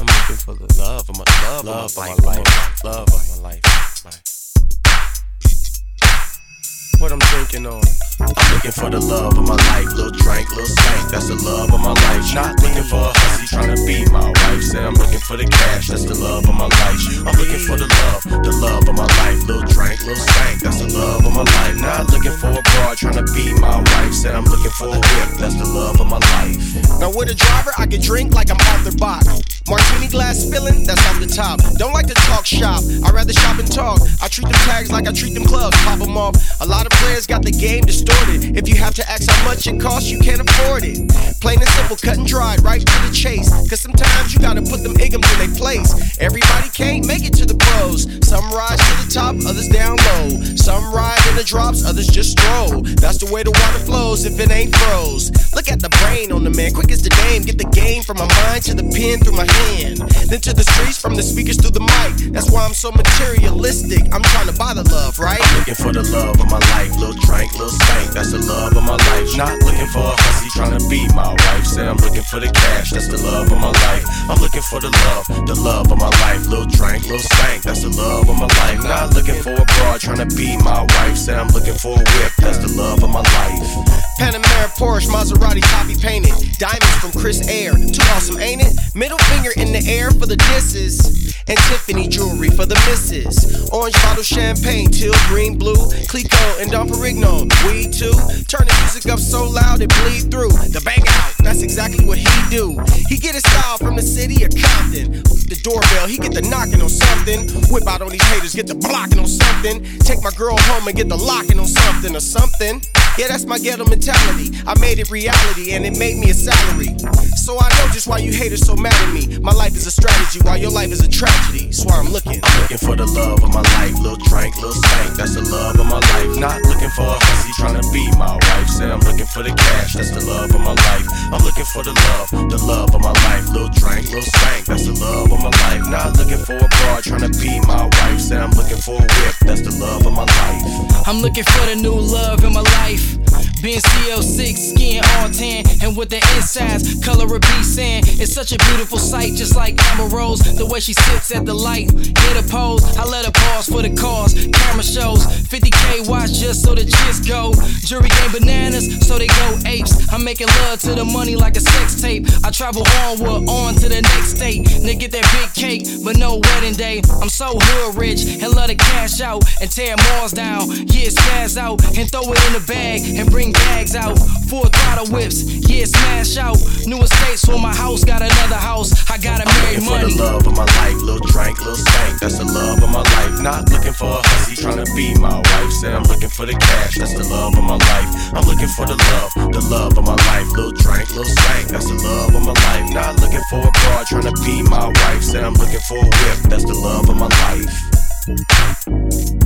I'm looking for the love of my love, love of my life, life, love of my life. life. What I'm thinking on. I'm looking for the love of my life, little drink, little stank. That's the love of my life. Not looking for a hussy trying to be my wife. Say I'm looking for the cash. That's the love of my life. I'm looking for the love, the love of my life. Little drink, little stank. That's the love of my life. Not looking for a broad trying to be my wife. Said I'm looking for the whip. That's the love of my life. Now with a driver, I can drink like I'm Arthur Bach. Spilling, that's off the top. Don't like to talk shop, i rather shop and talk. I treat them tags like I treat them clubs, pop them off. A lot of players got the game distorted. If you have to ask how much it costs, you can't afford it. Plain and simple, cut and dried, right to the chase. Cause sometimes you gotta put them drops, others just stroll. That's the way the water flows if it ain't froze. Look at the brain on the man, quick as the game. Get the game from my mind to the pen through my hand. Then to the streets, from the speakers through the mic. That's why I'm so materialistic. I'm trying to buy the love, right? Looking for the love of my life, little drink, little stank. That's the love of my life. Not looking for a hussy trying to be my wife. Say I'm looking for the cash, that's the love of my life. I'm looking for the love, the love of my life. Little drink, little stank, that's the love of my life. Not looking for a trying to be my wife. Say I'm looking for a whip, that's the love of my life. Panamera, Porsche, Maserati, copy painted. Diamonds from Chris Aire. Too awesome, ain't it? Middle finger in the air for the disses. And Tiffany jewelry for the misses. Orange bottle champagne, teal, green, blue. Clicquot and Dom Perignon. Weed too. Turn the music up so loud it bleed through. Do. He get his style from the city of Compton. The doorbell, he get the knocking on something. Whip out on these haters, get the blocking on something. Take my girl home and get the locking on something or something. Yeah, that's my ghetto mentality. I made it reality and it made me a salary. So I know just why you haters so mad at me. My life is a strategy while your life is a tragedy. That's why I'm looking. I'm looking for the love of my life. Little drink, little stank. That's the love of my life. Not looking for a hussy trying to be my wife. Say I'm looking for the cash. That's the love of my life. Looking for the love, the love of my life. Little drink, little stank. That's the love of my life. Not looking for a broad trying to be my wife. Say I'm looking for a whip. That's the love of my life. I'm looking for the new love in my life. Being CL6, skin all tan, and with the insides, color of B sand. It's such a beautiful sight, just like Amber Rose. The way she sits at the light, hit a pose. I let her pause for the cause. Camera shows 50k watch just so the chicks go. Jury game bananas, so they go apes. I'm making love to the money like a sex tape. I travel onward, on to the next state. Nigga get that big cake, but no wedding day. I'm so hood rich and love to cash out and tear malls down. Yeah, spaz out and throw it in the bag and bring bags out. Four throttle whips, yeah, smash out. New estates for my house, got another house. I gotta marry looking money. for the love of my life. Little drink, little stank. That's the love of my life. Not looking for a hussy trying to be my wife. Say I'm looking for the cash. That's the love of my life. I'm looking for the love, the love of my life. Little drink, little stank. That's the love of my life. Not looking for a broad trying to be my wife. Say I'm looking for a whip. That's the love of my life.